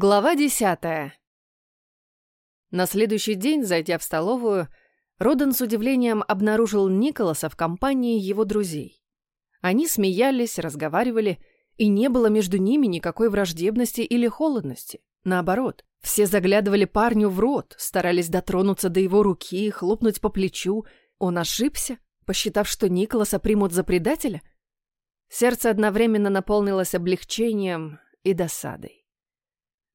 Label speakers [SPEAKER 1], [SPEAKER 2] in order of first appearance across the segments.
[SPEAKER 1] Глава десятая. На следующий день, зайдя в столовую, Родан с удивлением обнаружил Николаса в компании его друзей. Они смеялись, разговаривали, и не было между ними никакой враждебности или холодности. Наоборот, все заглядывали парню в рот, старались дотронуться до его руки, хлопнуть по плечу. Он ошибся, посчитав, что Николаса примут за предателя? Сердце одновременно наполнилось облегчением и досадой.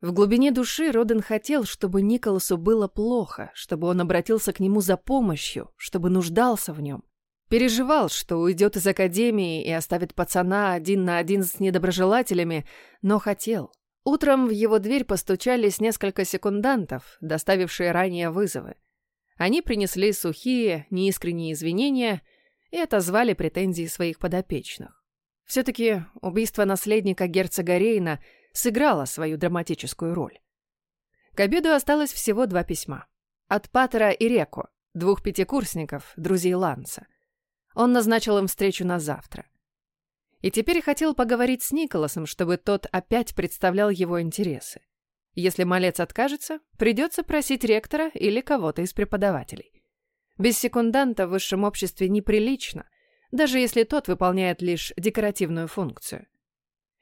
[SPEAKER 1] В глубине души Роден хотел, чтобы Николасу было плохо, чтобы он обратился к нему за помощью, чтобы нуждался в нем. Переживал, что уйдет из академии и оставит пацана один на один с недоброжелателями, но хотел. Утром в его дверь постучались несколько секундантов, доставившие ранее вызовы. Они принесли сухие, неискренние извинения и отозвали претензии своих подопечных. Все-таки убийство наследника герцога Рейна – сыграла свою драматическую роль. К обеду осталось всего два письма. От Паттера и Реко, двух пятикурсников, друзей Ланса. Он назначил им встречу на завтра. И теперь хотел поговорить с Николасом, чтобы тот опять представлял его интересы. Если малец откажется, придется просить ректора или кого-то из преподавателей. Без секунданта в высшем обществе неприлично, даже если тот выполняет лишь декоративную функцию.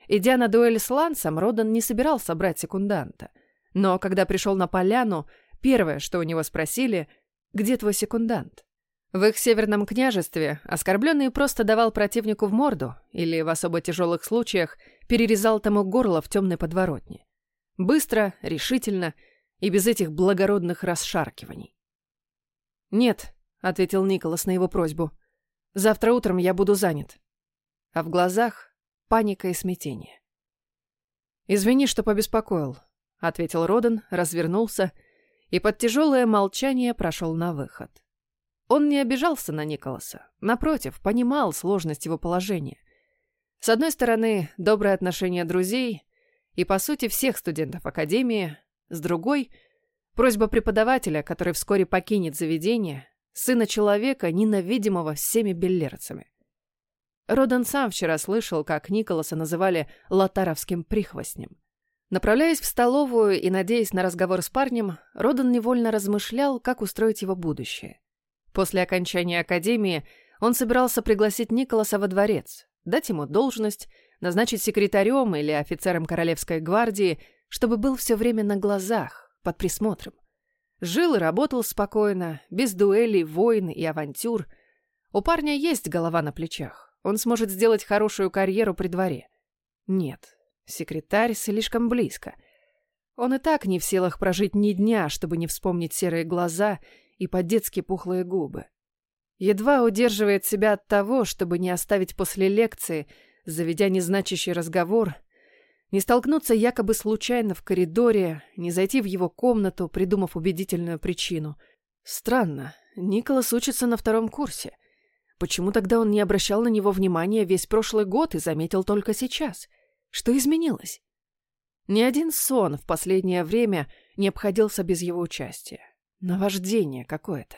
[SPEAKER 1] Идя на дуэль с Лансом, Родан не собирался брать секунданта. Но когда пришел на поляну, первое, что у него спросили, «Где твой секундант?» В их северном княжестве оскорбленный просто давал противнику в морду или, в особо тяжелых случаях, перерезал тому горло в темной подворотне. Быстро, решительно и без этих благородных расшаркиваний. «Нет», — ответил Николас на его просьбу, — «завтра утром я буду занят». А в глазах паника и смятение. «Извини, что побеспокоил», — ответил Роден, развернулся и под тяжелое молчание прошел на выход. Он не обижался на Николаса, напротив, понимал сложность его положения. С одной стороны, доброе отношение друзей и, по сути, всех студентов Академии, с другой — просьба преподавателя, который вскоре покинет заведение, сына человека, ненавидимого всеми беллерцами. Родан сам вчера слышал, как Николаса называли лотаровским прихвостнем. Направляясь в столовую и надеясь на разговор с парнем, Родан невольно размышлял, как устроить его будущее. После окончания академии он собирался пригласить Николаса во дворец, дать ему должность, назначить секретарем или офицером Королевской гвардии, чтобы был все время на глазах, под присмотром. Жил и работал спокойно, без дуэлей, войн и авантюр. У парня есть голова на плечах. Он сможет сделать хорошую карьеру при дворе. Нет, секретарь слишком близко. Он и так не в силах прожить ни дня, чтобы не вспомнить серые глаза и по-детски пухлые губы. Едва удерживает себя от того, чтобы не оставить после лекции, заведя незначащий разговор, не столкнуться якобы случайно в коридоре, не зайти в его комнату, придумав убедительную причину. Странно, Николас учится на втором курсе. Почему тогда он не обращал на него внимания весь прошлый год и заметил только сейчас? Что изменилось? Ни один сон в последнее время не обходился без его участия. Наваждение какое-то.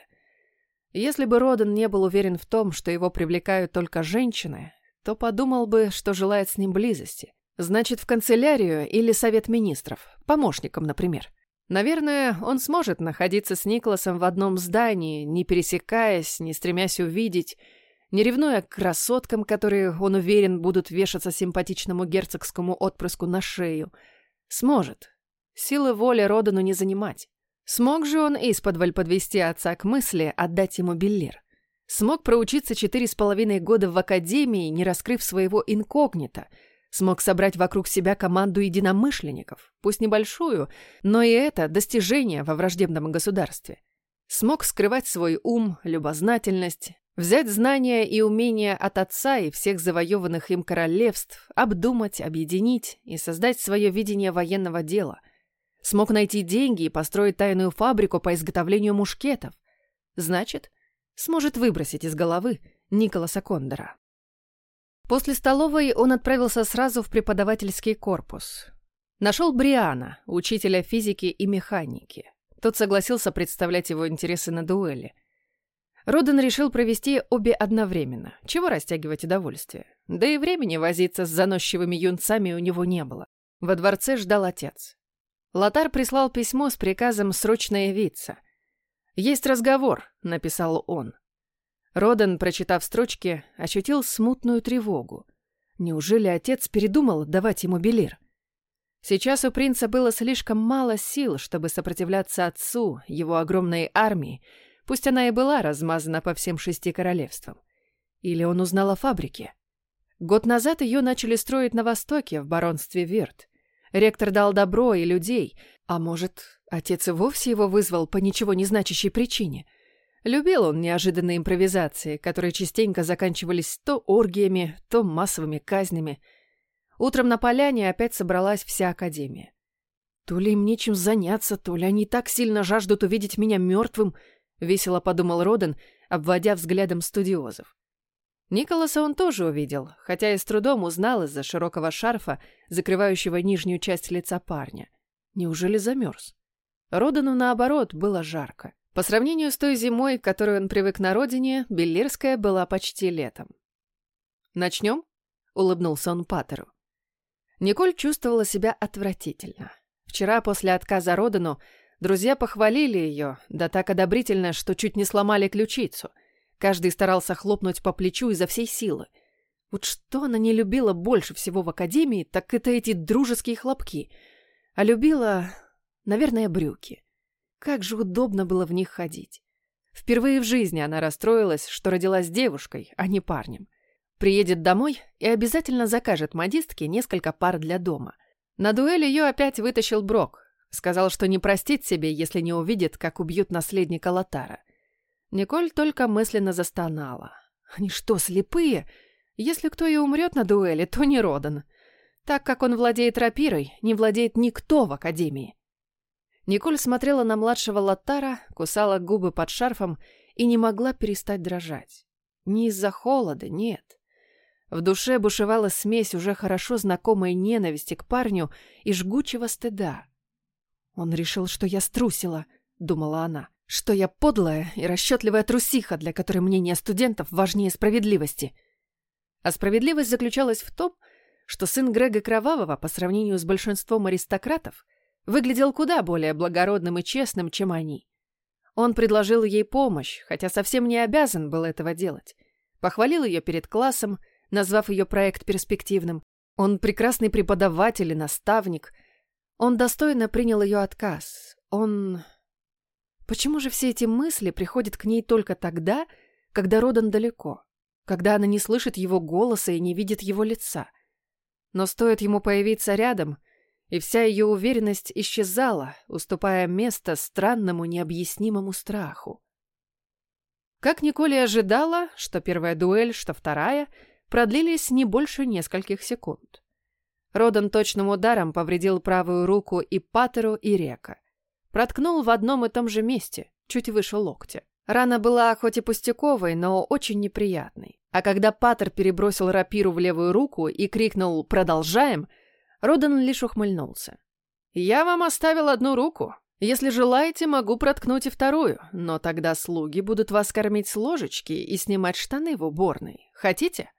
[SPEAKER 1] Если бы Родан не был уверен в том, что его привлекают только женщины, то подумал бы, что желает с ним близости. Значит, в канцелярию или совет министров, помощником, например. Наверное, он сможет находиться с Николасом в одном здании, не пересекаясь, не стремясь увидеть, не ревнуя к красоткам, которые, он уверен, будут вешаться симпатичному герцогскому отпрыску на шею. Сможет. Силы воли Родану не занимать. Смог же он исподволь подвести отца к мысли отдать ему Беллир. Смог проучиться четыре с половиной года в академии, не раскрыв своего инкогнито. Смог собрать вокруг себя команду единомышленников, пусть небольшую, но и это достижение во враждебном государстве. Смог скрывать свой ум, любознательность, Взять знания и умения от отца и всех завоеванных им королевств, обдумать, объединить и создать свое видение военного дела. Смог найти деньги и построить тайную фабрику по изготовлению мушкетов. Значит, сможет выбросить из головы Николаса Кондора. После столовой он отправился сразу в преподавательский корпус. Нашел Бриана, учителя физики и механики. Тот согласился представлять его интересы на дуэли – Роден решил провести обе одновременно. Чего растягивать удовольствие? Да и времени возиться с заносчивыми юнцами у него не было. Во дворце ждал отец. Лотар прислал письмо с приказом срочно явиться. «Есть разговор», — написал он. Родан, прочитав строчки, ощутил смутную тревогу. Неужели отец передумал давать ему белир? Сейчас у принца было слишком мало сил, чтобы сопротивляться отцу, его огромной армии, пусть она и была размазана по всем шести королевствам. Или он узнал о фабрике? Год назад ее начали строить на востоке, в баронстве Верт. Ректор дал добро и людей, а может, отец и вовсе его вызвал по ничего не значащей причине. Любил он неожиданные импровизации, которые частенько заканчивались то оргиями, то массовыми казнями. Утром на поляне опять собралась вся академия. То ли им нечем заняться, то ли они так сильно жаждут увидеть меня мертвым, весело подумал Роден, обводя взглядом студиозов. Николаса он тоже увидел, хотя и с трудом узнал из-за широкого шарфа, закрывающего нижнюю часть лица парня. Неужели замерз? Родану, наоборот, было жарко. По сравнению с той зимой, к которой он привык на родине, Беллирская была почти летом. «Начнем?» — улыбнулся он Паттеру. Николь чувствовала себя отвратительно. Вчера после отказа Родану друзья похвалили ее, да так одобрительно, что чуть не сломали ключицу — Каждый старался хлопнуть по плечу изо всей силы. Вот что она не любила больше всего в академии, так это эти дружеские хлопки. А любила, наверное, брюки. Как же удобно было в них ходить. Впервые в жизни она расстроилась, что родилась девушкой, а не парнем. Приедет домой и обязательно закажет модистке несколько пар для дома. На дуэль ее опять вытащил Брок. Сказал, что не простит себе, если не увидит, как убьют наследника Лотара. Николь только мысленно застонала. Они что, слепые? Если кто и умрет на дуэли, то не Родан. Так как он владеет рапирой, не владеет никто в Академии. Николь смотрела на младшего Латтара, кусала губы под шарфом и не могла перестать дрожать. Не из-за холода, нет. В душе бушевала смесь уже хорошо знакомой ненависти к парню и жгучего стыда. «Он решил, что я струсила», — думала она что я подлая и расчетливая трусиха, для которой мнение студентов важнее справедливости. А справедливость заключалась в том, что сын Грега Кровавого по сравнению с большинством аристократов выглядел куда более благородным и честным, чем они. Он предложил ей помощь, хотя совсем не обязан был этого делать. Похвалил ее перед классом, назвав ее проект перспективным. Он прекрасный преподаватель и наставник. Он достойно принял ее отказ. Он Почему же все эти мысли приходят к ней только тогда, когда Родан далеко, когда она не слышит его голоса и не видит его лица? Но стоит ему появиться рядом, и вся ее уверенность исчезала, уступая место странному необъяснимому страху. Как Николя ожидала, что первая дуэль, что вторая, продлились не больше нескольких секунд. Родан точным ударом повредил правую руку и Патеру, и Река. Проткнул в одном и том же месте, чуть выше локтя. Рана была хоть и пустяковой, но очень неприятной. А когда Паттер перебросил рапиру в левую руку и крикнул «Продолжаем!», Родан лишь ухмыльнулся. «Я вам оставил одну руку. Если желаете, могу проткнуть и вторую, но тогда слуги будут вас кормить с ложечки и снимать штаны в уборной. Хотите?»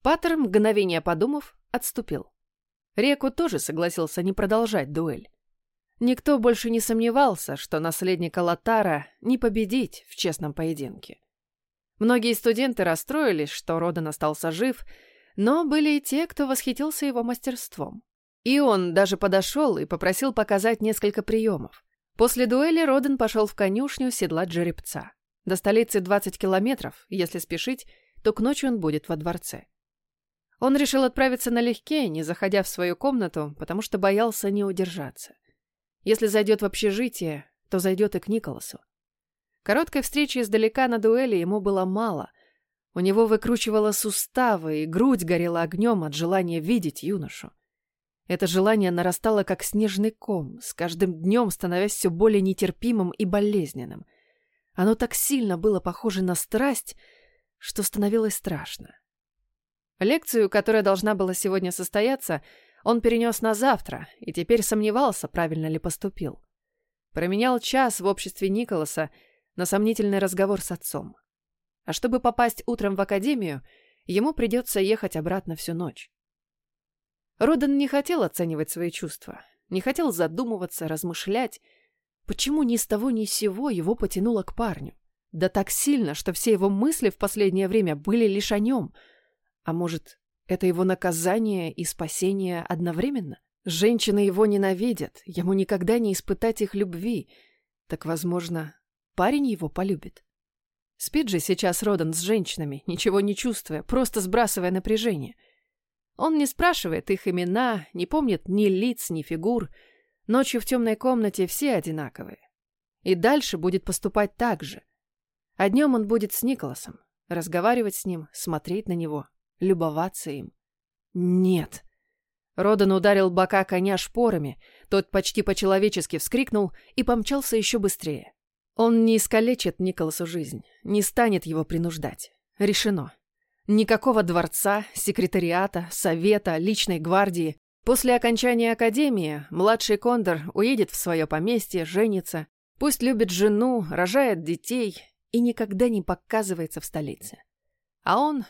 [SPEAKER 1] Паттер, мгновение подумав, отступил. Реку тоже согласился не продолжать дуэль. Никто больше не сомневался, что наследника Латара не победить в честном поединке. Многие студенты расстроились, что Родан остался жив, но были и те, кто восхитился его мастерством. И он даже подошел и попросил показать несколько приемов. После дуэли Роден пошел в конюшню седлать жеребца. До столицы 20 километров, если спешить, то к ночи он будет во дворце. Он решил отправиться налегке, не заходя в свою комнату, потому что боялся не удержаться. Если зайдет в общежитие, то зайдет и к Николасу. Короткой встречи издалека на дуэли ему было мало. У него выкручивало суставы, и грудь горела огнем от желания видеть юношу. Это желание нарастало, как снежный ком, с каждым днем становясь все более нетерпимым и болезненным. Оно так сильно было похоже на страсть, что становилось страшно. Лекцию, которая должна была сегодня состояться, он перенес на завтра и теперь сомневался, правильно ли поступил. Променял час в обществе Николаса на сомнительный разговор с отцом. А чтобы попасть утром в академию, ему придется ехать обратно всю ночь. Родан не хотел оценивать свои чувства. не хотел задумываться, размышлять. Почему ни с того ни с сего его потянуло к парню? Да так сильно, что все его мысли в последнее время были лишь о нем. А может, это его наказание и спасение одновременно? Женщины его ненавидят, ему никогда не испытать их любви. Так, возможно, парень его полюбит. Спит же сейчас Родан с женщинами, ничего не чувствуя, просто сбрасывая напряжение. Он не спрашивает их имена, не помнит ни лиц, ни фигур. Ночью в темной комнате все одинаковые. И дальше будет поступать так же. А днем он будет с Николасом, разговаривать с ним, смотреть на него, любоваться им. Нет. Родан ударил бока коня шпорами, тот почти по-человечески вскрикнул и помчался еще быстрее. Он не искалечит Николасу жизнь, не станет его принуждать. Решено. Никакого дворца, секретариата, совета, личной гвардии. После окончания академии младший Кондор уедет в свое поместье, женится, пусть любит жену, рожает детей и никогда не показывается в столице. А он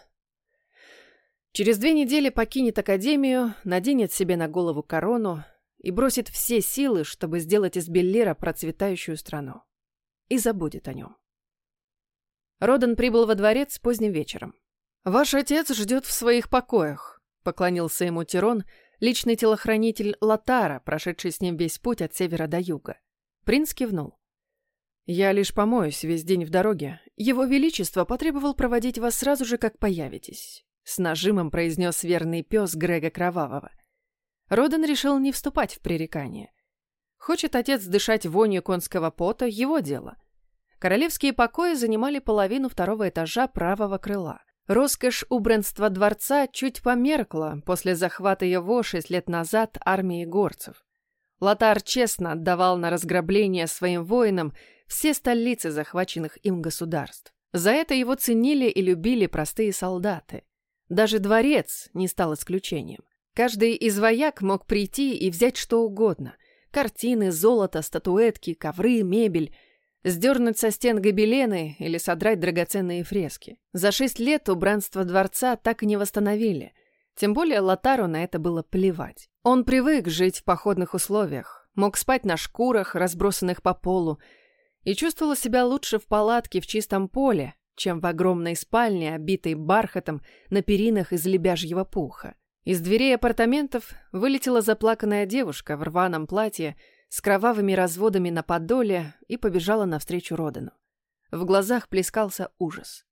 [SPEAKER 1] через две недели покинет академию, наденет себе на голову корону и бросит все силы, чтобы сделать из Беллира процветающую страну и забудет о нем. Родан прибыл во дворец поздним вечером. «Ваш отец ждет в своих покоях», — поклонился ему Тирон, личный телохранитель Латара, прошедший с ним весь путь от севера до юга. Принц кивнул. «Я лишь помоюсь весь день в дороге. Его Величество потребовал проводить вас сразу же, как появитесь», — с нажимом произнес верный пес Грега Кровавого. Родан решил не вступать в пререкание. Хочет отец дышать вонью конского пота — его дело. Королевские покои занимали половину второго этажа правого крыла. Роскошь убранства дворца чуть померкла после захвата его шесть лет назад армией горцев. Лотар честно отдавал на разграбление своим воинам все столицы захваченных им государств. За это его ценили и любили простые солдаты. Даже дворец не стал исключением. Каждый из вояк мог прийти и взять что угодно. Картины, золото, статуэтки, ковры, мебель – Сдернуть со стен гобелены или содрать драгоценные фрески. За шесть лет убранство дворца так и не восстановили. Тем более Лотару на это было плевать. Он привык жить в походных условиях, мог спать на шкурах, разбросанных по полу, и чувствовал себя лучше в палатке в чистом поле, чем в огромной спальне, обитой бархатом на перинах из лебяжьего пуха. Из дверей апартаментов вылетела заплаканная девушка в рваном платье с кровавыми разводами на подоле и побежала навстречу Родану. В глазах плескался ужас.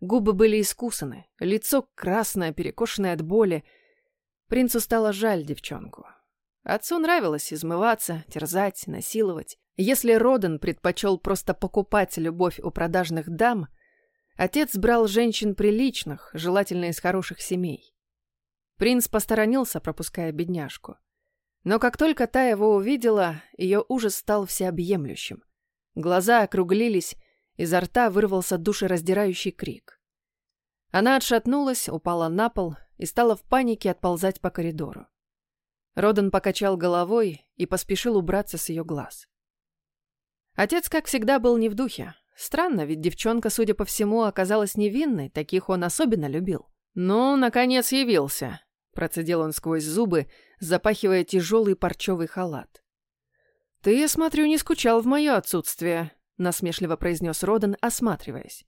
[SPEAKER 1] Губы были искусаны, лицо красное, перекошенное от боли. Принцу стало жаль девчонку. Отцу нравилось измываться, терзать, насиловать. Если Родан предпочел просто покупать любовь у продажных дам, отец брал женщин приличных, желательно из хороших семей. Принц посторонился, пропуская бедняжку. Но как только та его увидела, ее ужас стал всеобъемлющим. Глаза округлились, изо рта вырвался душераздирающий крик. Она отшатнулась, упала на пол и стала в панике отползать по коридору. Родан покачал головой и поспешил убраться с ее глаз. Отец, как всегда, был не в духе. Странно, ведь девчонка, судя по всему, оказалась невинной, таких он особенно любил. «Ну, наконец явился», — процедил он сквозь зубы, запахивая тяжелый парчевый халат. «Ты, я смотрю, не скучал в мое отсутствие», — насмешливо произнес Родан, осматриваясь.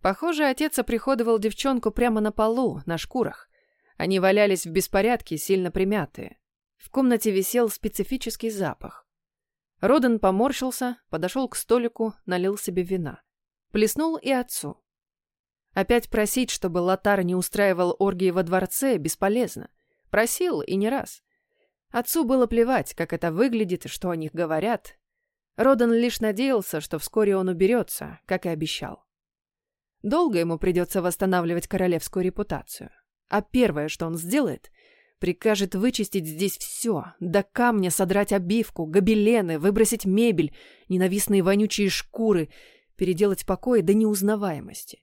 [SPEAKER 1] Похоже, отец оприходовал девчонку прямо на полу, на шкурах. Они валялись в беспорядке, сильно примятые. В комнате висел специфический запах. Родан поморщился, подошел к столику, налил себе вина. Плеснул и отцу. Опять просить, чтобы Лотар не устраивал оргии во дворце, бесполезно. Просил и не раз. Отцу было плевать, как это выглядит и что о них говорят. Родан лишь надеялся, что вскоре он уберется, как и обещал. Долго ему придется восстанавливать королевскую репутацию. А первое, что он сделает, прикажет вычистить здесь все, до камня содрать обивку, гобелены, выбросить мебель, ненавистные вонючие шкуры, переделать покои до неузнаваемости.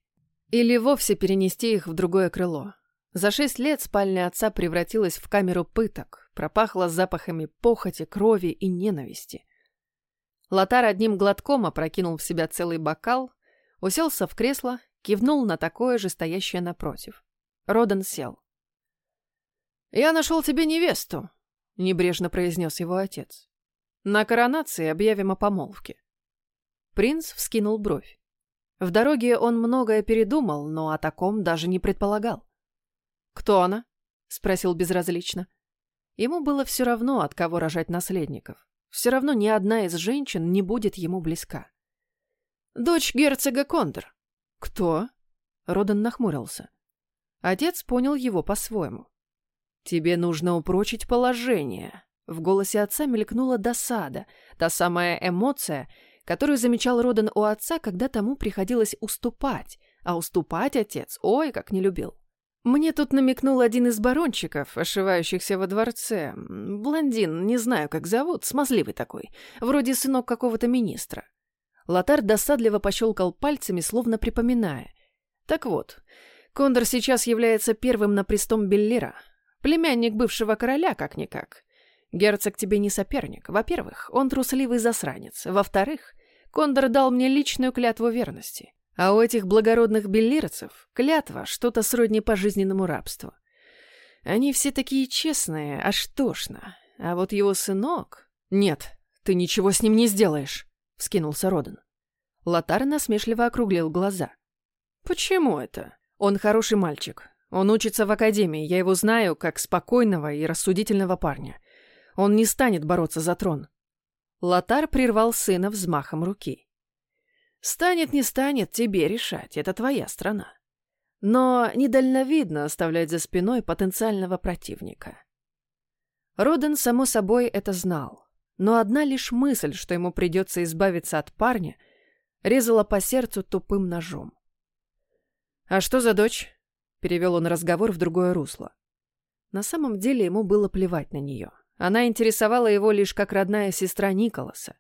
[SPEAKER 1] Или вовсе перенести их в другое крыло. За шесть лет спальня отца превратилась в камеру пыток, пропахла запахами похоти, крови и ненависти. Лотар одним глотком опрокинул в себя целый бокал, уселся в кресло, кивнул на такое же стоящее напротив. Родан сел. «Я нашел тебе невесту. небрежно произнес его отец. На коронации объявим о помолвке. Принц вскинул бровь. В дороге он многое передумал, но о таком даже не предполагал. «Кто она?» — спросил безразлично. Ему было все равно, от кого рожать наследников. Все равно ни одна из женщин не будет ему близка. «Дочь герцога Кондор». «Кто?» — Родан нахмурился. Отец понял его по-своему. «Тебе нужно упрочить положение». В голосе отца мелькнула досада, та самая эмоция, которую замечал Родан у отца, когда тому приходилось уступать, а уступать отец, ой, как не любил. Мне тут намекнул один из барончиков, ошивающихся во дворце. Блондин, не знаю, как зовут, смазливый такой, вроде сынок какого-то министра. Лотар досадливо пощелкал пальцами, словно припоминая. Так вот, Кондор сейчас является первым на престом Беллира, племянник бывшего короля, как-никак. Герцог тебе не соперник. Во-первых, он трусливый засранец. Во-вторых, Кондор дал мне личную клятву верности. А у этих благородных беллирцев клятва что-то сродни пожизненному рабству. Они все такие честные, аж тошно. А вот его сынок... Нет, ты ничего с ним не сделаешь, — вскинулся Родан. Лотар насмешливо округлил глаза. Почему это? Он хороший мальчик. Он учится в академии, я его знаю как спокойного и рассудительного парня. Он не станет бороться за трон. Лотар прервал сына взмахом руки. «Станет, не станет, тебе решать, это твоя страна. Но недальновидно оставлять за спиной потенциального противника». Роден, само собой, это знал, но одна лишь мысль, что ему придется избавиться от парня, резала по сердцу тупым ножом. «А что за дочь?» — перевел он разговор в другое русло. На самом деле ему было плевать на нее. Она интересовала его лишь как родная сестра Николаса.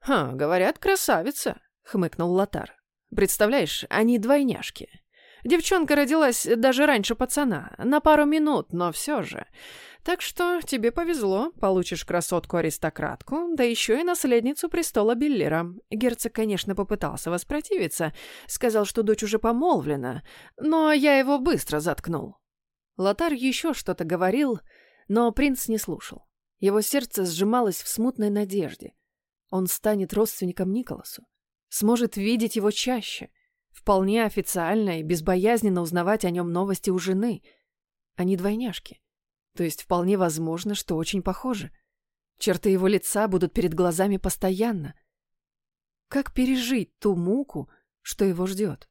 [SPEAKER 1] «Ха, говорят, красавица», — хмыкнул Лотар. «Представляешь, они двойняшки. Девчонка родилась даже раньше пацана, на пару минут, но все же. Так что тебе повезло, получишь красотку-аристократку, да еще и наследницу престола Биллера. Герцог, конечно, попытался воспротивиться, сказал, что дочь уже помолвлена, но я его быстро заткнул». Лотар еще что-то говорил, — но принц не слушал. Его сердце сжималось в смутной надежде. Он станет родственником Николасу, сможет видеть его чаще, вполне официально и безбоязненно узнавать о нем новости у жены. Они двойняшки. То есть вполне возможно, что очень похожи. Черты его лица будут перед глазами постоянно. Как пережить ту муку, что его ждет?